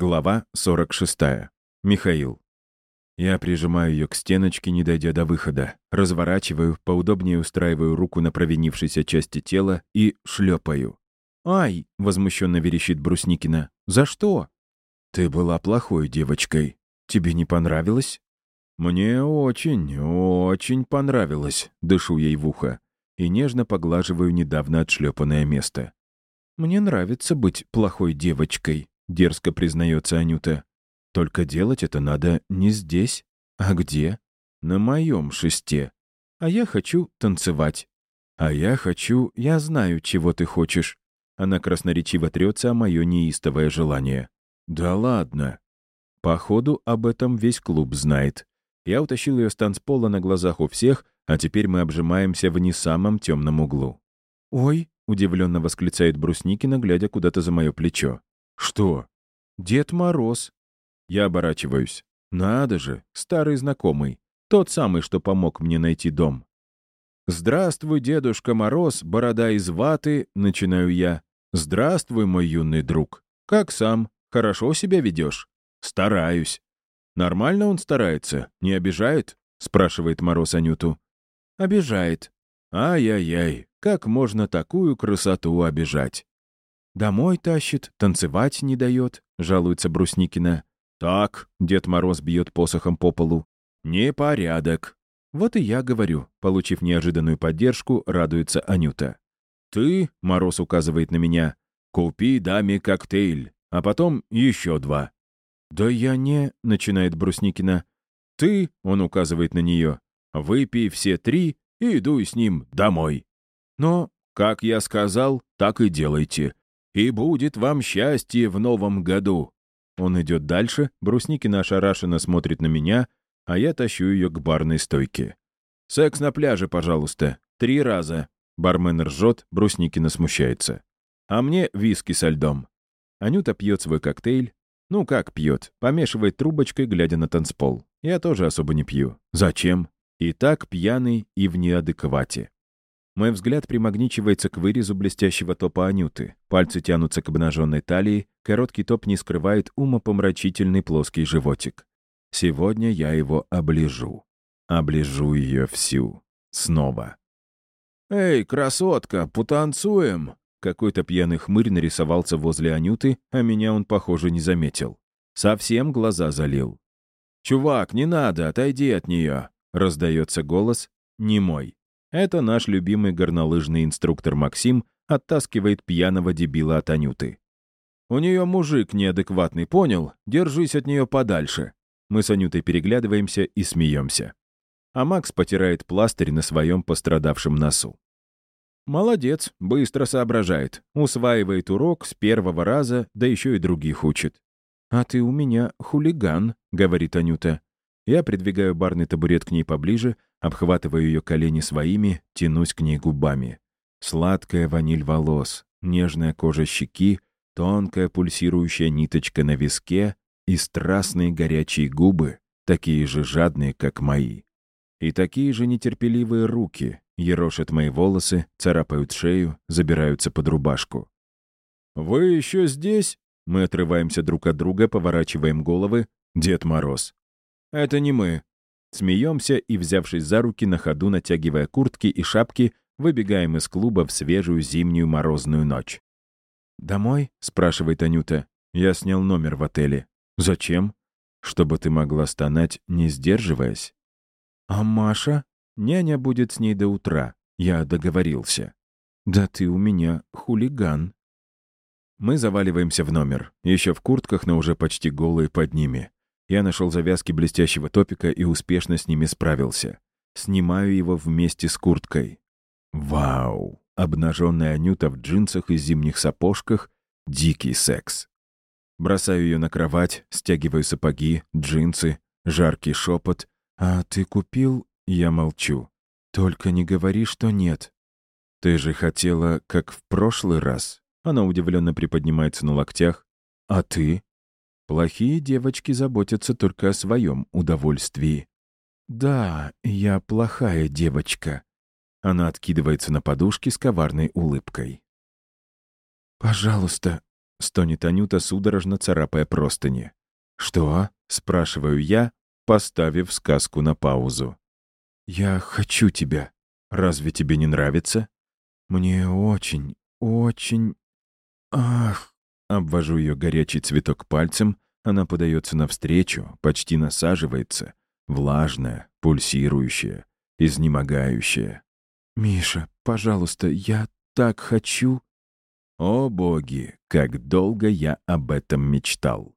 Глава 46. Михаил. Я прижимаю ее к стеночке, не дойдя до выхода. Разворачиваю, поудобнее устраиваю руку на провинившейся части тела и шлепаю. «Ай!» — возмущенно верещит Брусникина. «За что?» «Ты была плохой девочкой. Тебе не понравилось?» «Мне очень, очень понравилось», — дышу ей в ухо и нежно поглаживаю недавно отшлепанное место. «Мне нравится быть плохой девочкой», дерзко признается Анюта. Только делать это надо не здесь. А где? На моем шесте. А я хочу танцевать. А я хочу... Я знаю, чего ты хочешь. Она красноречиво трется о мое неистовое желание. Да ладно. Походу, об этом весь клуб знает. Я утащил ее с танцпола на глазах у всех, а теперь мы обжимаемся в не самом темном углу. «Ой!» — удивленно восклицает Брусникина, глядя куда-то за мое плечо. «Что?» «Дед Мороз». Я оборачиваюсь. «Надо же, старый знакомый. Тот самый, что помог мне найти дом». «Здравствуй, Дедушка Мороз, борода из ваты», — начинаю я. «Здравствуй, мой юный друг. Как сам? Хорошо себя ведешь?» «Стараюсь». «Нормально он старается? Не обижает?» — спрашивает Мороз Анюту. «Обижает». «Ай-яй-яй, как можно такую красоту обижать?» «Домой тащит, танцевать не дает», — жалуется Брусникина. «Так», — Дед Мороз бьет посохом по полу. «Непорядок». «Вот и я говорю», — получив неожиданную поддержку, радуется Анюта. «Ты», — Мороз указывает на меня, — «купи даме коктейль, а потом еще два». «Да я не», — начинает Брусникина. «Ты», — он указывает на нее, — «выпей все три и дуй с ним домой». «Но, как я сказал, так и делайте и будет вам счастье в новом году». Он идет дальше, Брусникина ошарашенно смотрит на меня, а я тащу ее к барной стойке. «Секс на пляже, пожалуйста. Три раза». Бармен ржет, Брусникина смущается. «А мне виски со льдом». Анюта пьет свой коктейль. Ну как пьет? Помешивает трубочкой, глядя на танцпол. Я тоже особо не пью. Зачем? И так пьяный и в неадеквате. Мой взгляд примагничивается к вырезу блестящего топа Анюты. Пальцы тянутся к обнаженной талии, короткий топ не скрывает умопомрачительный плоский животик. Сегодня я его оближу. Оближу ее всю. Снова. «Эй, красотка, потанцуем!» Какой-то пьяный хмырь нарисовался возле Анюты, а меня он, похоже, не заметил. Совсем глаза залил. «Чувак, не надо, отойди от нее!» — раздается голос, не мой. Это наш любимый горнолыжный инструктор Максим оттаскивает пьяного дебила от Анюты. «У нее мужик неадекватный, понял? Держись от нее подальше». Мы с Анютой переглядываемся и смеемся. А Макс потирает пластырь на своем пострадавшем носу. Молодец, быстро соображает. Усваивает урок с первого раза, да еще и других учит. «А ты у меня хулиган», — говорит Анюта. Я придвигаю барный табурет к ней поближе, обхватываю ее колени своими, тянусь к ней губами. Сладкая ваниль волос, нежная кожа щеки, тонкая пульсирующая ниточка на виске и страстные горячие губы, такие же жадные, как мои. И такие же нетерпеливые руки ерошат мои волосы, царапают шею, забираются под рубашку. «Вы еще здесь?» Мы отрываемся друг от друга, поворачиваем головы. Дед Мороз. «Это не мы». Смеемся и, взявшись за руки, на ходу натягивая куртки и шапки, выбегаем из клуба в свежую зимнюю морозную ночь. «Домой?» — спрашивает Анюта. «Я снял номер в отеле». «Зачем?» «Чтобы ты могла стонать, не сдерживаясь». «А Маша?» «Няня будет с ней до утра. Я договорился». «Да ты у меня хулиган». Мы заваливаемся в номер, еще в куртках, но уже почти голые под ними. Я нашел завязки блестящего топика и успешно с ними справился. Снимаю его вместе с курткой. Вау! Обнаженная Анюта в джинсах и зимних сапожках — дикий секс. Бросаю ее на кровать, стягиваю сапоги, джинсы, жаркий шепот. «А ты купил?» Я молчу. «Только не говори, что нет». «Ты же хотела, как в прошлый раз?» Она удивленно приподнимается на локтях. «А ты?» Плохие девочки заботятся только о своем удовольствии. «Да, я плохая девочка». Она откидывается на подушке с коварной улыбкой. «Пожалуйста, — стонет Анюта, судорожно царапая простыни. «Что?» — спрашиваю я, поставив сказку на паузу. «Я хочу тебя. Разве тебе не нравится?» «Мне очень, очень... Ах!» Обвожу ее горячий цветок пальцем, она подается навстречу, почти насаживается, влажная, пульсирующая, изнемогающая. «Миша, пожалуйста, я так хочу...» О боги, как долго я об этом мечтал.